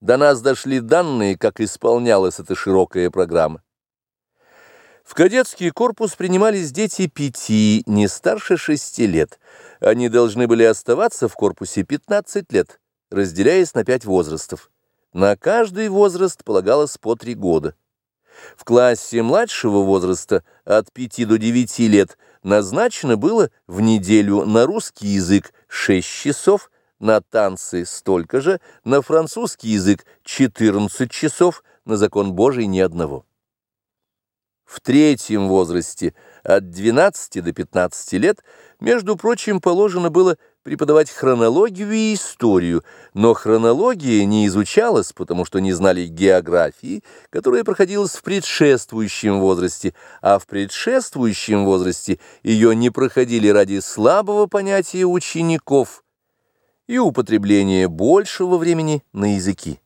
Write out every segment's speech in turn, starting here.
До нас дошли данные, как исполнялась эта широкая программа. В кадетский корпус принимались дети пяти, не старше шести лет. Они должны были оставаться в корпусе 15 лет, разделяясь на пять возрастов. На каждый возраст полагалось по три года. В классе младшего возраста от 5 до 9 лет назначено было в неделю на русский язык 6 часов, на танцы столько же, на французский язык 14 часов, на закон Божий ни одного. В третьем возрасте от 12 до 15 лет, между прочим, положено было преподавать хронологию и историю, но хронология не изучалась, потому что не знали географии, которая проходилась в предшествующем возрасте, а в предшествующем возрасте ее не проходили ради слабого понятия учеников – и употребление большего времени на языки.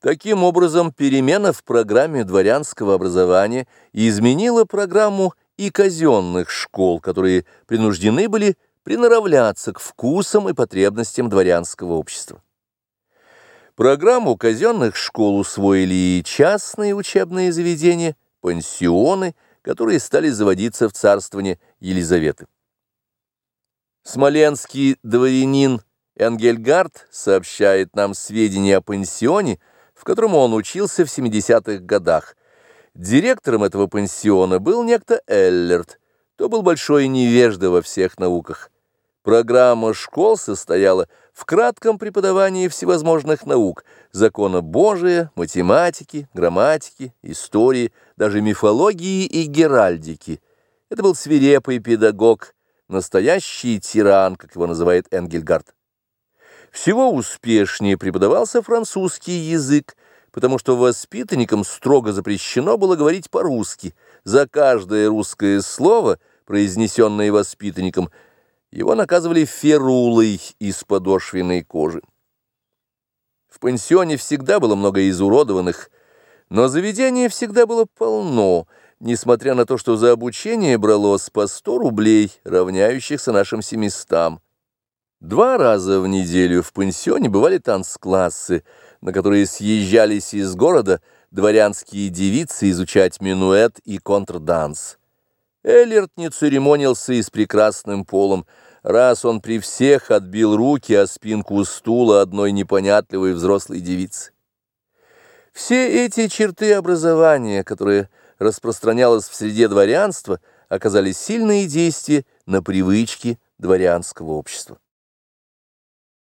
Таким образом, перемена в программе дворянского образования изменила программу и казенных школ, которые принуждены были приноравляться к вкусам и потребностям дворянского общества. Программу казенных школ усвоили и частные учебные заведения, пансионы, которые стали заводиться в царствование Елизаветы. Смоленский дворянин Энгельгард сообщает нам сведения о пансионе, в котором он учился в 70-х годах. Директором этого пансиона был некто Эллерт, то был большой невежда во всех науках. Программа школ состояла в кратком преподавании всевозможных наук, закона Божия, математики, грамматики, истории, даже мифологии и геральдики. Это был свирепый педагог, настоящий тиран, как его называет Энгельгард. Всего успешнее преподавался французский язык, потому что воспитанникам строго запрещено было говорить по-русски. За каждое русское слово, произнесенное воспитанником, его наказывали ферулой из подошвенной кожи. В пансионе всегда было много изуродованных, но заведение всегда было полно, несмотря на то, что за обучение бралось по 100 рублей, равняющихся нашим семистам. Два раза в неделю в пансионе бывали танцклассы, на которые съезжались из города дворянские девицы изучать минуэт и контрданс. Эллерт не церемонился и с прекрасным полом, раз он при всех отбил руки о спинку стула одной непонятливой взрослой девицы. Все эти черты образования, которые распространялось в среде дворянства, оказали сильные действия на привычки дворянского общества.